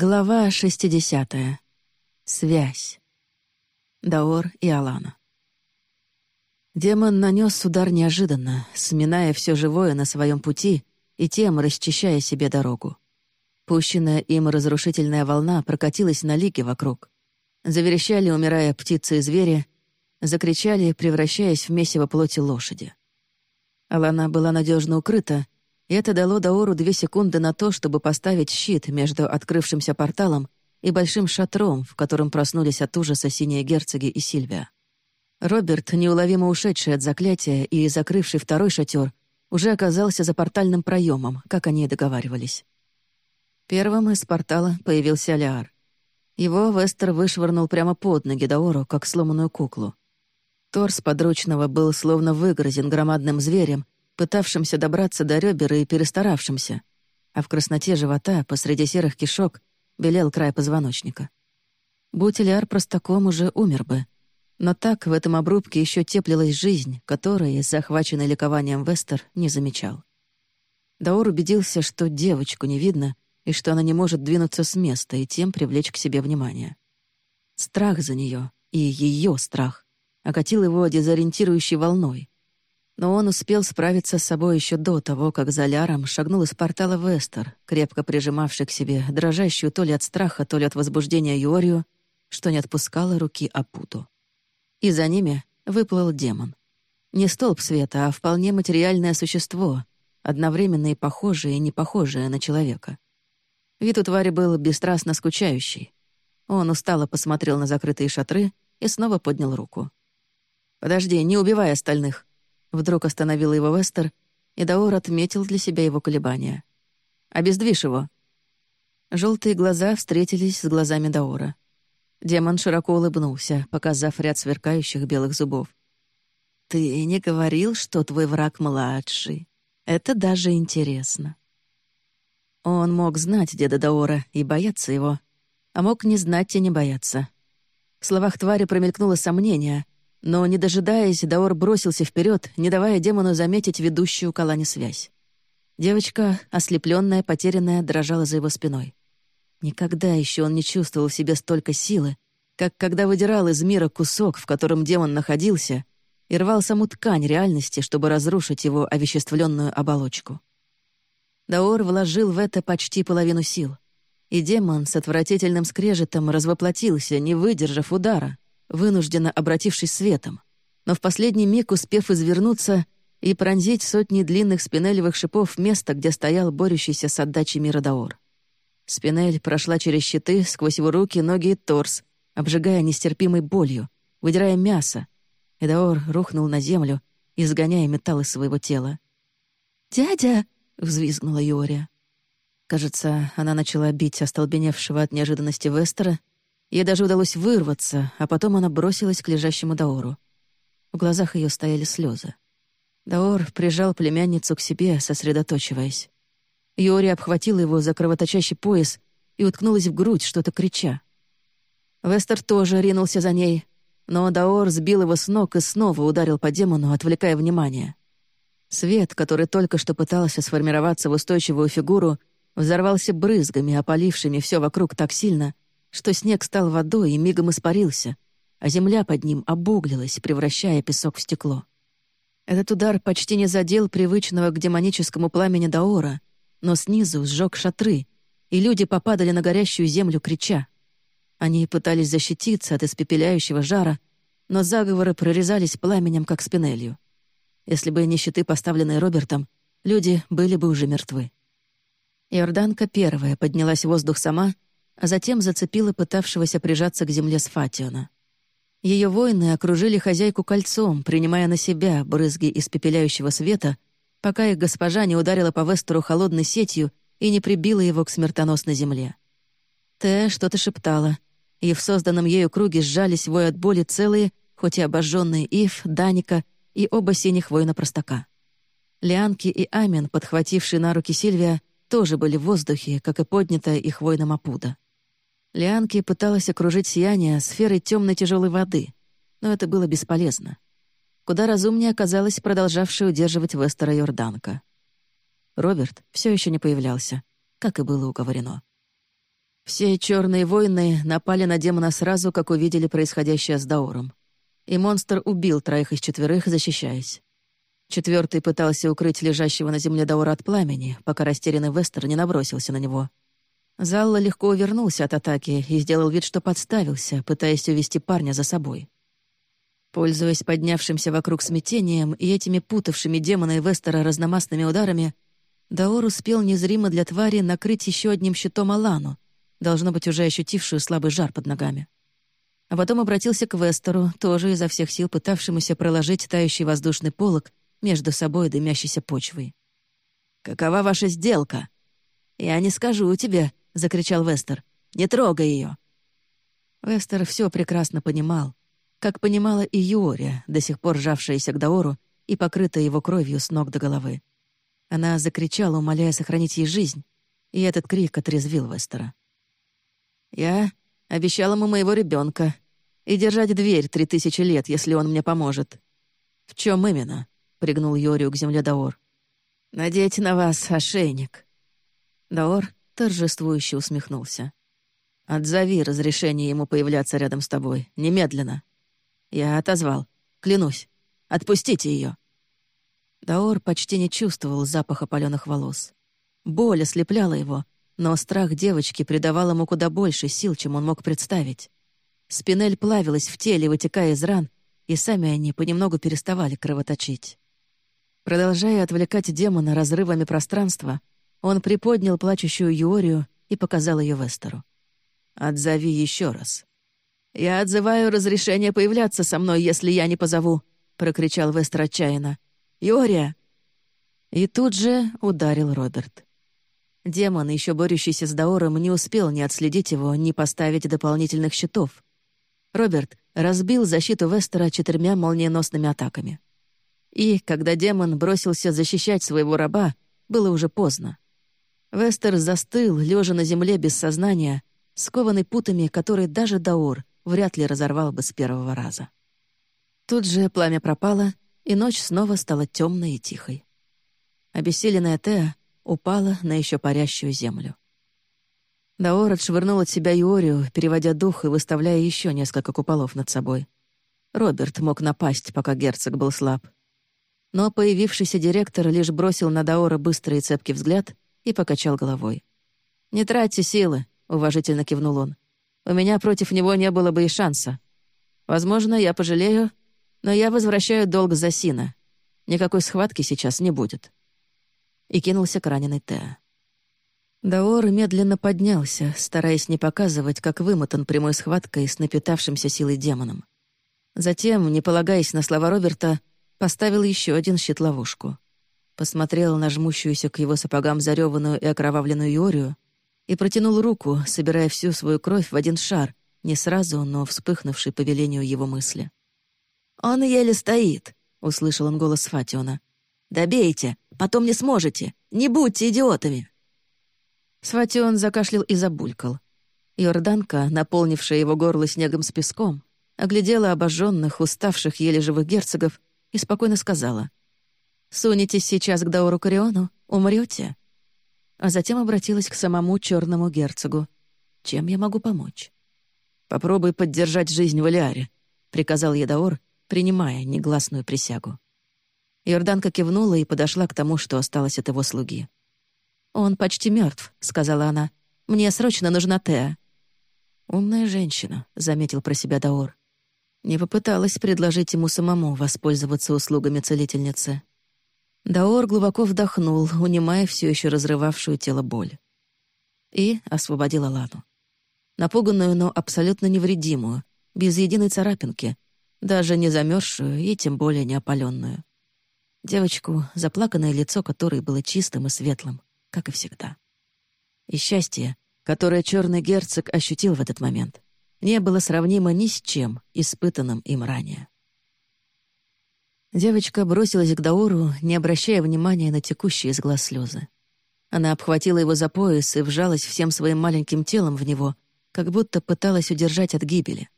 Глава 60. Связь. Даор и Алана. Демон нанес удар неожиданно, сминая все живое на своем пути и тем расчищая себе дорогу. Пущенная им разрушительная волна прокатилась на лиге вокруг. Заверещали, умирая птицы и звери, закричали, превращаясь в месиво плоти лошади. Алана была надежно укрыта, и это дало Даору две секунды на то, чтобы поставить щит между открывшимся порталом и большим шатром, в котором проснулись от ужаса синие герцоги и Сильвия. Роберт, неуловимо ушедший от заклятия и закрывший второй шатер, уже оказался за портальным проемом, как они и договаривались. Первым из портала появился Алиар. Его Вестер вышвырнул прямо под ноги Даору, как сломанную куклу. Торс подручного был словно выгрызен громадным зверем, пытавшимся добраться до ребер и перестаравшимся, а в красноте живота посреди серых кишок белел край позвоночника. Будь Элиар простаком, уже умер бы. Но так в этом обрубке еще теплилась жизнь, которой, захваченный ликованием Вестер, не замечал. Даур убедился, что девочку не видно и что она не может двинуться с места и тем привлечь к себе внимание. Страх за нее и ее страх окатил его дезориентирующей волной, но он успел справиться с собой еще до того, как за Ляром шагнул из портала Вестер, крепко прижимавший к себе дрожащую то ли от страха, то ли от возбуждения Юорию, что не отпускала руки Апуту. И за ними выплыл демон. Не столб света, а вполне материальное существо, одновременно и похожее, и не похожее на человека. Вид у твари был бесстрастно скучающий. Он устало посмотрел на закрытые шатры и снова поднял руку. «Подожди, не убивай остальных», Вдруг остановил его Вестер, и Даор отметил для себя его колебания. «Обездвижь его!» Желтые глаза встретились с глазами Даора. Демон широко улыбнулся, показав ряд сверкающих белых зубов. «Ты не говорил, что твой враг младший. Это даже интересно». Он мог знать деда Даора и бояться его, а мог не знать и не бояться. В словах твари промелькнуло сомнение, но, не дожидаясь, Даор бросился вперед, не давая демону заметить ведущую к связь. Девочка, ослепленная, потерянная, дрожала за его спиной. Никогда еще он не чувствовал в себе столько силы, как когда выдирал из мира кусок, в котором демон находился, и рвал саму ткань реальности, чтобы разрушить его овеществленную оболочку. Даор вложил в это почти половину сил, и демон с отвратительным скрежетом развоплотился, не выдержав удара — вынужденно обратившись светом, но в последний миг успев извернуться и пронзить сотни длинных спинелевых шипов место, где стоял борющийся с отдачей мира Даор. Спинель прошла через щиты, сквозь его руки, ноги и торс, обжигая нестерпимой болью, выдирая мясо. И Даор рухнул на землю, изгоняя металл из своего тела. «Дядя!» — взвизгнула Юория. Кажется, она начала бить остолбеневшего от неожиданности Вестера Ей даже удалось вырваться, а потом она бросилась к лежащему Даору. В глазах ее стояли слезы. Даор прижал племянницу к себе, сосредоточиваясь. Йори обхватила его за кровоточащий пояс и уткнулась в грудь, что-то крича. Вестер тоже ринулся за ней, но Даор сбил его с ног и снова ударил по демону, отвлекая внимание. Свет, который только что пытался сформироваться в устойчивую фигуру, взорвался брызгами, опалившими все вокруг так сильно, что снег стал водой и мигом испарился, а земля под ним обуглилась, превращая песок в стекло. Этот удар почти не задел привычного к демоническому пламени Даора, но снизу сжег шатры, и люди попадали на горящую землю, крича. Они пытались защититься от испепеляющего жара, но заговоры прорезались пламенем, как спинелью. Если бы не щиты, поставленные Робертом, люди были бы уже мертвы. Иорданка первая поднялась в воздух сама — а затем зацепила пытавшегося прижаться к земле Сфатиона. Ее воины окружили хозяйку кольцом, принимая на себя брызги испепеляющего света, пока их госпожа не ударила по Вестеру холодной сетью и не прибила его к смертоносной земле. Тэ что-то шептала, и в созданном ею круге сжались вой от боли целые, хоть и обожженные Ив, Даника и оба синих воина-простака. Лианки и Амин, подхватившие на руки Сильвия, тоже были в воздухе, как и поднятая их воином Апуда. Лианки пыталась окружить сияние сферой темной тяжелой воды, но это было бесполезно. Куда разумнее оказалась продолжавшая удерживать Вестера Йорданка. Роберт все еще не появлялся, как и было уговорено. Все черные воины напали на демона сразу, как увидели происходящее с Дауром. И монстр убил троих из четверых, защищаясь. Четвертый пытался укрыть лежащего на земле Даура от пламени, пока растерянный Вестер не набросился на него. Залла легко увернулся от атаки и сделал вид, что подставился, пытаясь увести парня за собой. Пользуясь поднявшимся вокруг смятением и этими путавшими демона и Вестера разномастными ударами, Даор успел незримо для твари накрыть еще одним щитом Алану, должно быть, уже ощутившую слабый жар под ногами. А потом обратился к Вестеру, тоже изо всех сил пытавшемуся проложить тающий воздушный полог между собой и дымящейся почвой. «Какова ваша сделка?» «Я не скажу тебе», — закричал Вестер. «Не трогай ее. Вестер все прекрасно понимал, как понимала и Юория, до сих пор жавшаяся к Даору и покрытая его кровью с ног до головы. Она закричала, умоляя сохранить ей жизнь, и этот крик отрезвил Вестера. Я обещал ему моего ребенка и держать дверь три тысячи лет, если он мне поможет. В чем именно? пригнул Йорию к земле Даор. Надеть на вас ошейник. Даор торжествующе усмехнулся. Отзови разрешение ему появляться рядом с тобой. Немедленно. Я отозвал. Клянусь. Отпустите ее. Даор почти не чувствовал запаха паленых волос. Боль ослепляла его, но страх девочки придавал ему куда больше сил, чем он мог представить. Спинель плавилась в теле, вытекая из ран, и сами они понемногу переставали кровоточить. Продолжая отвлекать демона разрывами пространства, он приподнял плачущую Юорию и показал ее Вестеру. «Отзови еще раз». «Я отзываю разрешение появляться со мной, если я не позову», — прокричал Вестер отчаянно. «Юория!» И тут же ударил Роберт. Демон, еще борющийся с Даором, не успел ни отследить его, ни поставить дополнительных щитов. Роберт разбил защиту Вестера четырьмя молниеносными атаками. И, когда демон бросился защищать своего раба, было уже поздно. Вестер застыл, лежа на земле без сознания, скованный путами, которые даже Даор вряд ли разорвал бы с первого раза. Тут же пламя пропало, и ночь снова стала темной и тихой. Обессиленная Теа упала на еще парящую землю. Даор отшвырнул от себя Иорию, переводя дух и выставляя еще несколько куполов над собой. Роберт мог напасть, пока герцог был слаб. Но появившийся директор лишь бросил на Даора быстрый и цепкий взгляд и покачал головой. «Не тратьте силы», — уважительно кивнул он. «У меня против него не было бы и шанса. Возможно, я пожалею, но я возвращаю долг за Сина. Никакой схватки сейчас не будет» и кинулся к раненой Теа. Даор медленно поднялся, стараясь не показывать, как вымотан прямой схваткой с напитавшимся силой демоном. Затем, не полагаясь на слова Роберта, поставил еще один щит-ловушку. Посмотрел на жмущуюся к его сапогам зареванную и окровавленную Иорию и протянул руку, собирая всю свою кровь в один шар, не сразу, но вспыхнувший по велению его мысли. «Он еле стоит», — услышал он голос Фатиона. «Добейте, потом не сможете. Не будьте идиотами!» Сватион закашлял и забулькал. Йорданка, наполнившая его горло снегом с песком, оглядела обожженных, уставших, еле живых герцогов и спокойно сказала. «Сунетесь сейчас к Дауру Кариону, умрете. А затем обратилась к самому черному герцогу. «Чем я могу помочь?» «Попробуй поддержать жизнь в Элиаре», — приказал Едаор, принимая негласную присягу. Йорданка кивнула и подошла к тому, что осталось от его слуги. «Он почти мертв, сказала она. «Мне срочно нужна Теа». «Умная женщина», — заметил про себя Даор. Не попыталась предложить ему самому воспользоваться услугами целительницы. Даор глубоко вдохнул, унимая все еще разрывавшую тело боль. И освободил Алану. Напуганную, но абсолютно невредимую, без единой царапинки, даже не замерзшую и тем более не опаленную. Девочку, заплаканное лицо которой было чистым и светлым, как и всегда. И счастье, которое черный герцог ощутил в этот момент, не было сравнимо ни с чем, испытанным им ранее. Девочка бросилась к Дауру, не обращая внимания на текущие из глаз слезы. Она обхватила его за пояс и вжалась всем своим маленьким телом в него, как будто пыталась удержать от гибели.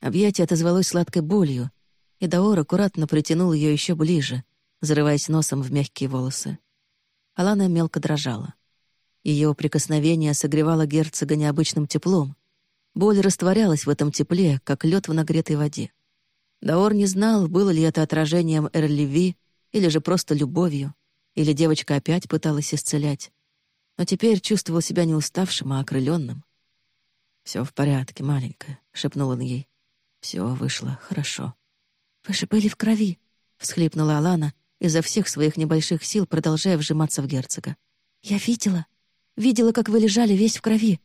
Объятие отозвалось сладкой болью, и Даор аккуратно притянул ее еще ближе, зарываясь носом в мягкие волосы. Алана мелко дрожала. Ее прикосновение согревало герцога необычным теплом. Боль растворялась в этом тепле, как лед в нагретой воде. Даор не знал, было ли это отражением Эрливи или же просто любовью, или девочка опять пыталась исцелять. Но теперь чувствовал себя не уставшим, а окрыленным. Все в порядке, маленькая», — шепнул он ей. Все вышло хорошо». «Вы же были в крови», — всхлипнула Алана, изо всех своих небольших сил продолжая вжиматься в герцога. «Я видела. Видела, как вы лежали весь в крови.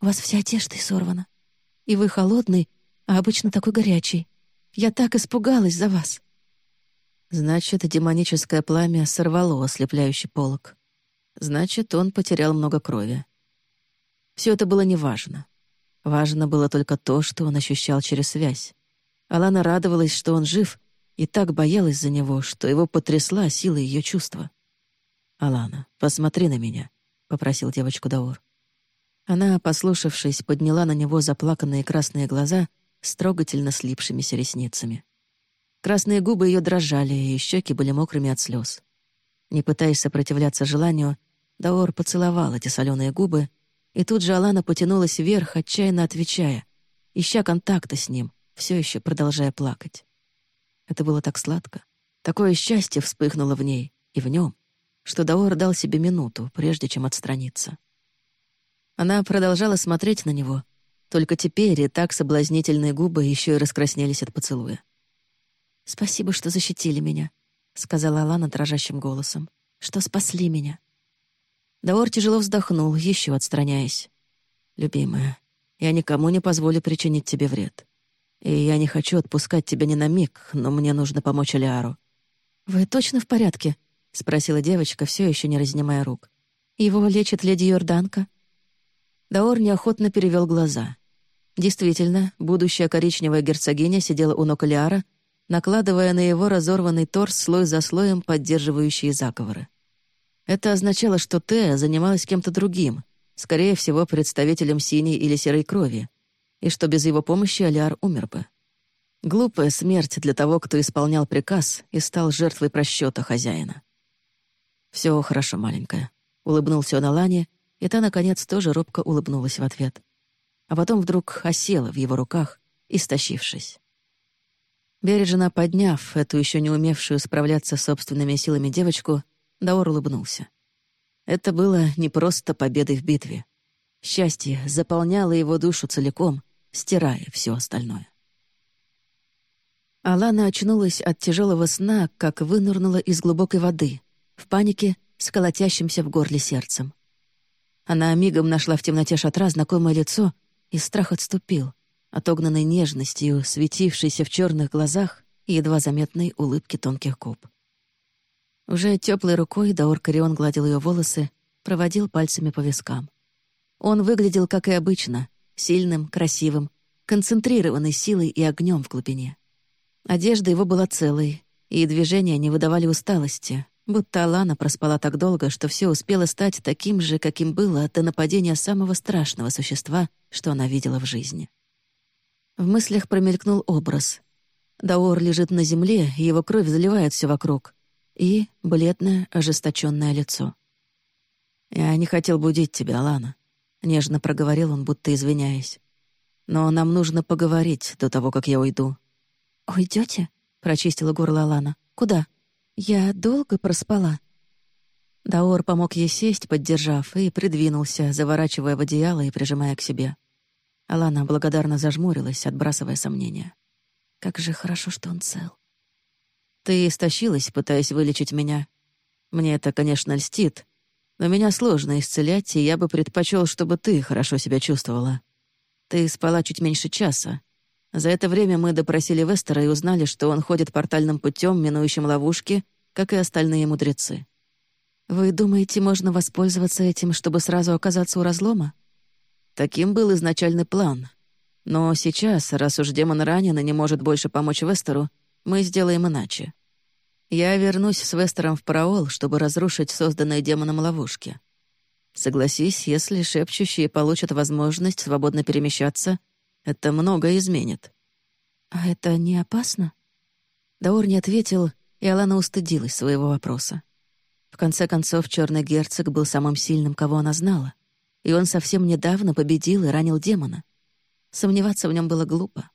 У вас вся одежда сорвана. И вы холодный, а обычно такой горячий. Я так испугалась за вас». Значит, демоническое пламя сорвало ослепляющий полог. Значит, он потерял много крови. Все это было неважно. Важно было только то, что он ощущал через связь. Алана радовалась, что он жив, и так боялась за него, что его потрясла сила ее чувства. «Алана, посмотри на меня», — попросил девочку Даор. Она, послушавшись, подняла на него заплаканные красные глаза с трогательно слипшимися ресницами. Красные губы ее дрожали, и щеки были мокрыми от слез. Не пытаясь сопротивляться желанию, Даор поцеловал эти соленые губы и тут же Алана потянулась вверх, отчаянно отвечая, ища контакта с ним, все еще продолжая плакать. Это было так сладко. Такое счастье вспыхнуло в ней и в нем, что Даор дал себе минуту, прежде чем отстраниться. Она продолжала смотреть на него, только теперь и так соблазнительные губы еще и раскраснелись от поцелуя. «Спасибо, что защитили меня», — сказала Алана дрожащим голосом, — «что спасли меня». Даор тяжело вздохнул, еще отстраняясь. «Любимая, я никому не позволю причинить тебе вред. И я не хочу отпускать тебя ни на миг, но мне нужно помочь Алиару». «Вы точно в порядке?» — спросила девочка, все еще не разнимая рук. «Его лечит леди Йорданка?» Даор неохотно перевел глаза. Действительно, будущая коричневая герцогиня сидела у ног Алиара, накладывая на его разорванный торс слой за слоем поддерживающие заговоры. Это означало, что Теа занималась кем-то другим, скорее всего, представителем синей или серой крови, и что без его помощи Алиар умер бы. Глупая смерть для того, кто исполнял приказ и стал жертвой просчета хозяина. Все хорошо, маленькая», — улыбнулся он Алане, и та, наконец, тоже робко улыбнулась в ответ. А потом вдруг осела в его руках, истощившись. Бережно подняв эту еще не умевшую справляться с собственными силами девочку, Даор улыбнулся. Это было не просто победой в битве. Счастье заполняло его душу целиком, стирая все остальное. Алана очнулась от тяжелого сна, как вынырнула из глубокой воды, в панике, с колотящимся в горле сердцем. Она мигом нашла в темноте шатра знакомое лицо, и страх отступил, отогнанный нежностью, светившейся в черных глазах и едва заметной улыбки тонких губ. Уже теплой рукой Даор Карион гладил ее волосы, проводил пальцами по вискам. Он выглядел, как и обычно, сильным, красивым, концентрированной силой и огнем в глубине. Одежда его была целой, и движения не выдавали усталости, будто Алана проспала так долго, что все успело стать таким же, каким было до нападения самого страшного существа, что она видела в жизни. В мыслях промелькнул образ. Даор лежит на земле, и его кровь заливает все вокруг, и бледное, ожесточенное лицо. «Я не хотел будить тебя, Алана», — нежно проговорил он, будто извиняясь. «Но нам нужно поговорить до того, как я уйду». Уйдете? прочистила горло Алана. «Куда? Я долго проспала». Даор помог ей сесть, поддержав, и придвинулся, заворачивая в одеяло и прижимая к себе. Алана благодарно зажмурилась, отбрасывая сомнения. «Как же хорошо, что он цел». Ты истощилась, пытаясь вылечить меня. Мне это, конечно, льстит, но меня сложно исцелять, и я бы предпочел, чтобы ты хорошо себя чувствовала. Ты спала чуть меньше часа. За это время мы допросили Вестера и узнали, что он ходит портальным путем, минующим ловушки, как и остальные мудрецы. Вы думаете, можно воспользоваться этим, чтобы сразу оказаться у разлома? Таким был изначальный план. Но сейчас, раз уж демон ранен и не может больше помочь Вестеру, мы сделаем иначе. Я вернусь с Вестером в Параол, чтобы разрушить созданные демоном ловушки. Согласись, если шепчущие получат возможность свободно перемещаться, это многое изменит. А это не опасно? Даор не ответил, и Алана устыдилась своего вопроса. В конце концов, черный герцог был самым сильным, кого она знала. И он совсем недавно победил и ранил демона. Сомневаться в нем было глупо.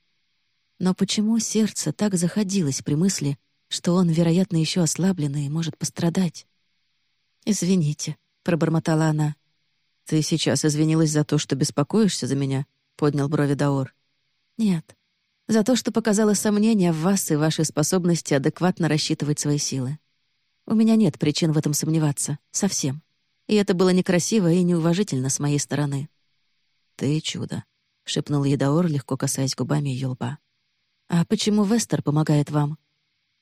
Но почему сердце так заходилось при мысли, что он, вероятно, еще ослабленный и может пострадать? «Извините», — пробормотала она. «Ты сейчас извинилась за то, что беспокоишься за меня?» — поднял брови Даор. «Нет. За то, что показала сомнения в вас и вашей способности адекватно рассчитывать свои силы. У меня нет причин в этом сомневаться. Совсем. И это было некрасиво и неуважительно с моей стороны». «Ты чудо», — шепнул Едаор, легко касаясь губами ее лба. «А почему Вестер помогает вам?»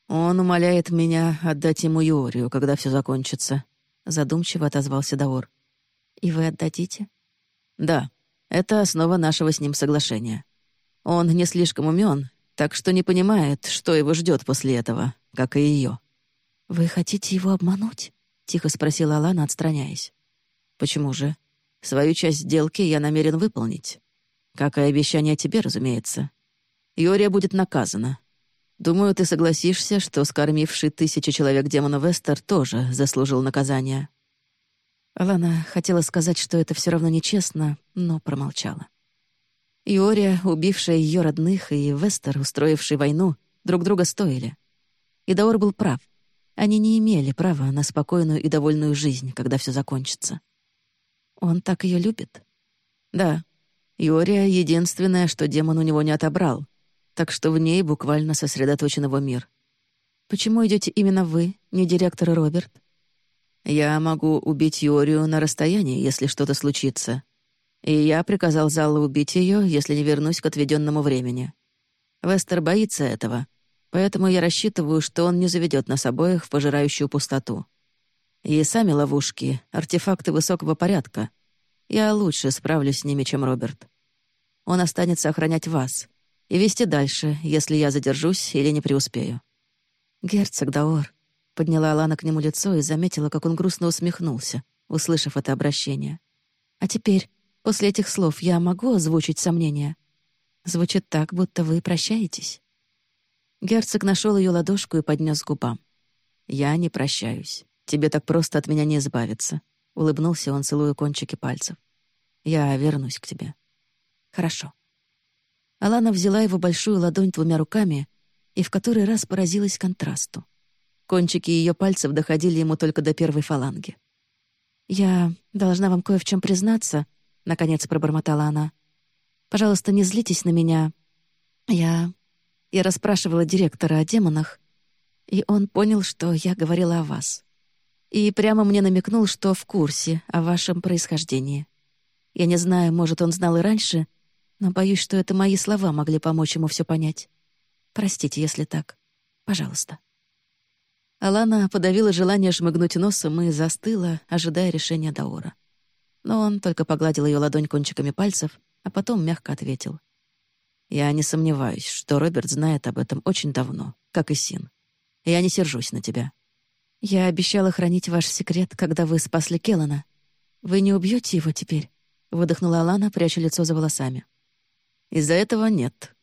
«Он умоляет меня отдать ему Юрию, когда все закончится», — задумчиво отозвался Даор. «И вы отдадите?» «Да, это основа нашего с ним соглашения. Он не слишком умен, так что не понимает, что его ждет после этого, как и ее. «Вы хотите его обмануть?» — тихо спросила Алана, отстраняясь. «Почему же? Свою часть сделки я намерен выполнить. Как и обещание тебе, разумеется. Йория будет наказана. Думаю, ты согласишься, что скормивший тысячи человек демона Вестер тоже заслужил наказания». Алана хотела сказать, что это все равно нечестно, но промолчала. Иория, убившая ее родных, и Вестер, устроивший войну, друг друга стоили. И Даор был прав. Они не имели права на спокойную и довольную жизнь, когда все закончится. Он так ее любит? Да. Иория — единственное, что демон у него не отобрал, так что в ней буквально сосредоточен его мир. Почему идете именно вы, не директор Роберт? Я могу убить Юрию на расстоянии, если что-то случится. И я приказал залу убить ее, если не вернусь к отведенному времени. Вестер боится этого, поэтому я рассчитываю, что он не заведет нас обоих в пожирающую пустоту. И сами ловушки — артефакты высокого порядка. Я лучше справлюсь с ними, чем Роберт. Он останется охранять вас и вести дальше, если я задержусь или не преуспею. Герцог Даор, Подняла Алана к нему лицо и заметила, как он грустно усмехнулся, услышав это обращение. «А теперь, после этих слов, я могу озвучить сомнения? Звучит так, будто вы прощаетесь». Герцог нашел ее ладошку и поднес к губам. «Я не прощаюсь. Тебе так просто от меня не избавиться», — улыбнулся он, целуя кончики пальцев. «Я вернусь к тебе». «Хорошо». Алана взяла его большую ладонь двумя руками и в который раз поразилась контрасту. Кончики ее пальцев доходили ему только до первой фаланги. «Я должна вам кое в чем признаться», — наконец пробормотала она. «Пожалуйста, не злитесь на меня. Я... Я расспрашивала директора о демонах, и он понял, что я говорила о вас. И прямо мне намекнул, что в курсе о вашем происхождении. Я не знаю, может, он знал и раньше, но боюсь, что это мои слова могли помочь ему все понять. Простите, если так. Пожалуйста». Алана подавила желание шмыгнуть носом и застыла, ожидая решения Даора. Но он только погладил ее ладонь кончиками пальцев, а потом мягко ответил. «Я не сомневаюсь, что Роберт знает об этом очень давно, как и Син. Я не сержусь на тебя. Я обещала хранить ваш секрет, когда вы спасли Келлана. Вы не убьете его теперь?» — выдохнула Алана, пряча лицо за волосами. «Из-за этого нет.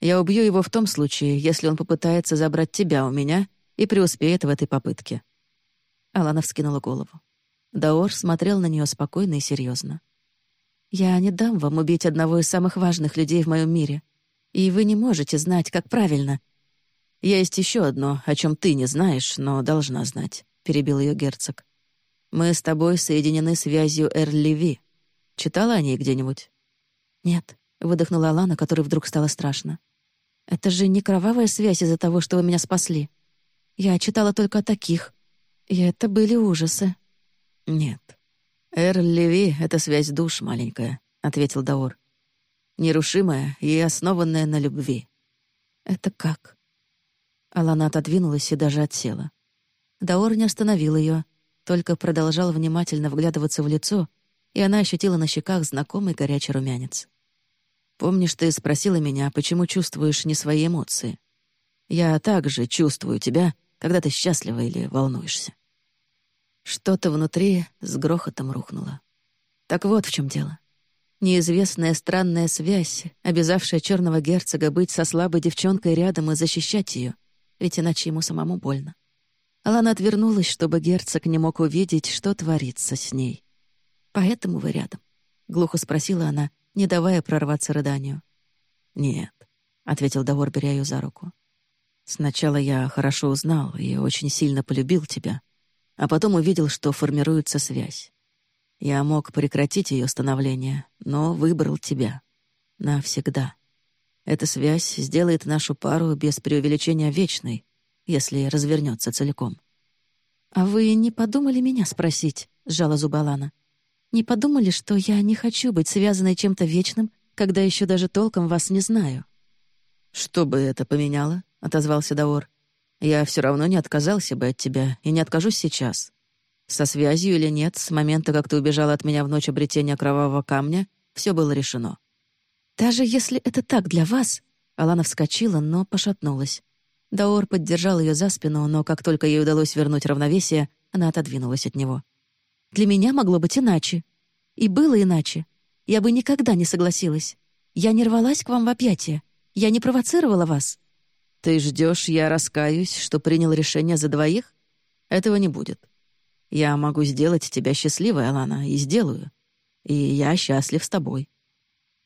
Я убью его в том случае, если он попытается забрать тебя у меня и преуспеет в этой попытке». Алана вскинула голову. Даор смотрел на нее спокойно и серьезно. «Я не дам вам убить одного из самых важных людей в моем мире, и вы не можете знать, как правильно». «Есть еще одно, о чем ты не знаешь, но должна знать», — перебил ее герцог. «Мы с тобой соединены связью Эрли Читала о ней где-нибудь?» «Нет», — выдохнула Алана, которой вдруг стало страшно. «Это же не кровавая связь из-за того, что вы меня спасли. Я читала только о таких. И это были ужасы. «Нет. Эр Леви — это связь душ маленькая», — ответил Даор. «Нерушимая и основанная на любви». «Это как?» Алана отодвинулась и даже отсела. Даор не остановил ее, только продолжал внимательно вглядываться в лицо, и она ощутила на щеках знакомый горячий румянец. «Помнишь, ты спросила меня, почему чувствуешь не свои эмоции? Я также чувствую тебя, когда ты счастлива или волнуешься. Что-то внутри с грохотом рухнуло. Так вот в чем дело. Неизвестная странная связь, обязавшая черного герцога быть со слабой девчонкой рядом и защищать ее, ведь иначе ему самому больно. Алана отвернулась, чтобы герцог не мог увидеть, что творится с ней. «Поэтому вы рядом?» — глухо спросила она, не давая прорваться рыданию. «Нет», — ответил Давор, беря ее за руку. «Сначала я хорошо узнал и очень сильно полюбил тебя, а потом увидел, что формируется связь. Я мог прекратить ее становление, но выбрал тебя. Навсегда. Эта связь сделает нашу пару без преувеличения вечной, если развернется целиком. «А вы не подумали меня спросить?» — сжала зубы Алана. «Не подумали, что я не хочу быть связанной чем-то вечным, когда еще даже толком вас не знаю?» «Что бы это поменяло?» — отозвался Даор. «Я все равно не отказался бы от тебя и не откажусь сейчас. Со связью или нет, с момента, как ты убежала от меня в ночь обретения кровавого камня, все было решено». «Даже если это так для вас...» Алана вскочила, но пошатнулась. Даор поддержал ее за спину, но как только ей удалось вернуть равновесие, она отодвинулась от него. «Для меня могло быть иначе. И было иначе. Я бы никогда не согласилась. Я не рвалась к вам в объятия. Я не провоцировала вас». «Ты ждешь, я раскаюсь, что принял решение за двоих? Этого не будет. Я могу сделать тебя счастливой, Алана, и сделаю. И я счастлив с тобой».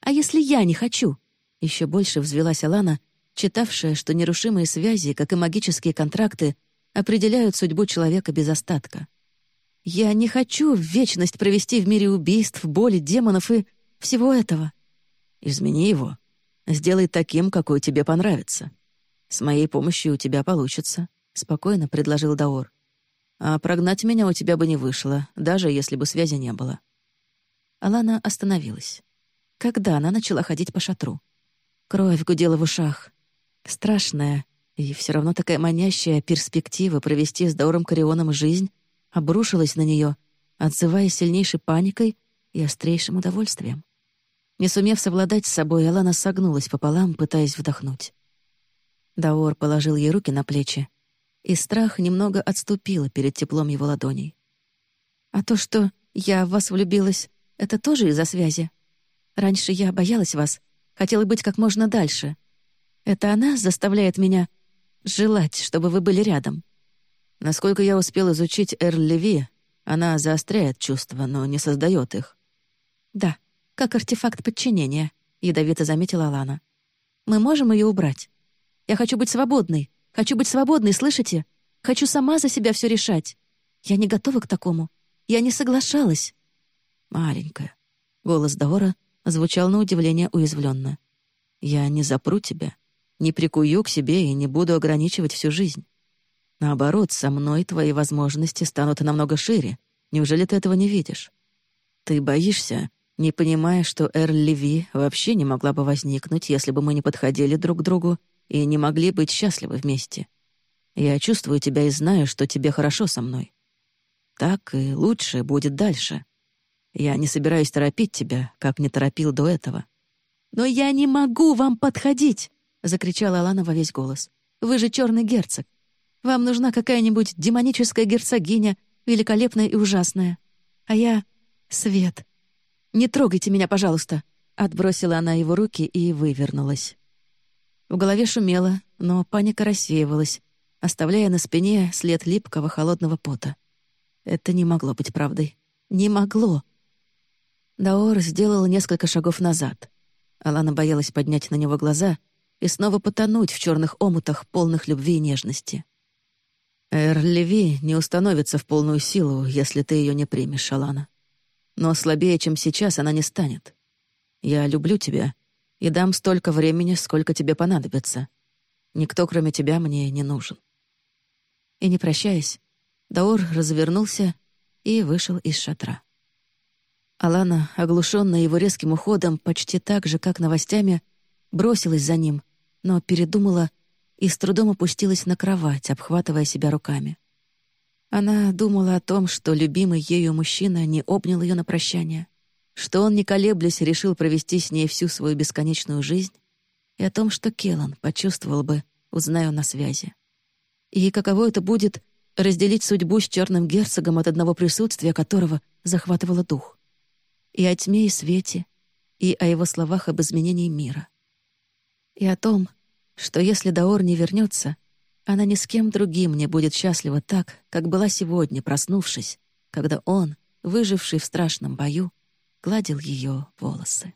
«А если я не хочу?» Еще больше взвелась Алана, читавшая, что нерушимые связи, как и магические контракты, определяют судьбу человека без остатка. Я не хочу вечность провести в мире убийств, боли, демонов и всего этого. Измени его. Сделай таким, какой тебе понравится. С моей помощью у тебя получится, — спокойно предложил Даор. А прогнать меня у тебя бы не вышло, даже если бы связи не было. Алана остановилась. Когда она начала ходить по шатру? Кровь гудела в ушах. Страшная и все равно такая манящая перспектива провести с Дауром Карионом жизнь обрушилась на нее, отзываясь сильнейшей паникой и острейшим удовольствием. Не сумев совладать с собой, Алана согнулась пополам, пытаясь вдохнуть. Даор положил ей руки на плечи, и страх немного отступил перед теплом его ладоней. «А то, что я в вас влюбилась, это тоже из-за связи? Раньше я боялась вас, хотела быть как можно дальше, это она заставляет меня желать, чтобы вы были рядом. Насколько я успел изучить Эрл Леви, она заостряет чувства, но не создает их. Да, как артефакт подчинения, ядовито заметила Лана. Мы можем ее убрать. Я хочу быть свободной. Хочу быть свободной, слышите? Хочу сама за себя все решать. Я не готова к такому. Я не соглашалась. Маленькая. Голос Даора звучал на удивление уязвленно. Я не запру тебя не прикую к себе и не буду ограничивать всю жизнь. Наоборот, со мной твои возможности станут намного шире. Неужели ты этого не видишь? Ты боишься, не понимая, что Эрл Леви вообще не могла бы возникнуть, если бы мы не подходили друг к другу и не могли быть счастливы вместе. Я чувствую тебя и знаю, что тебе хорошо со мной. Так и лучше будет дальше. Я не собираюсь торопить тебя, как не торопил до этого. Но я не могу вам подходить закричала Алана во весь голос. «Вы же черный герцог. Вам нужна какая-нибудь демоническая герцогиня, великолепная и ужасная. А я — свет. Не трогайте меня, пожалуйста!» Отбросила она его руки и вывернулась. В голове шумело, но паника рассеивалась, оставляя на спине след липкого холодного пота. Это не могло быть правдой. Не могло. Даор сделал несколько шагов назад. Алана боялась поднять на него глаза — и снова потонуть в черных омутах, полных любви и нежности. Эр Леви не установится в полную силу, если ты ее не примешь, Шалана. Но слабее, чем сейчас, она не станет. Я люблю тебя и дам столько времени, сколько тебе понадобится. Никто, кроме тебя, мне не нужен. И не прощаясь, Даор развернулся и вышел из шатра. Алана, оглушенная его резким уходом, почти так же, как новостями, бросилась за ним, но передумала и с трудом опустилась на кровать, обхватывая себя руками. Она думала о том, что любимый ею мужчина не обнял ее на прощание, что он, не колеблясь, решил провести с ней всю свою бесконечную жизнь, и о том, что Келан почувствовал бы, узнаю на связи. И каково это будет разделить судьбу с черным герцогом, от одного присутствия которого захватывало дух. И о тьме и свете, и о его словах об изменении мира и о том, что если Даор не вернется, Она ни с кем другим не будет счастлива так, как была сегодня, проснувшись, когда он, выживший в страшном бою, гладил ее волосы.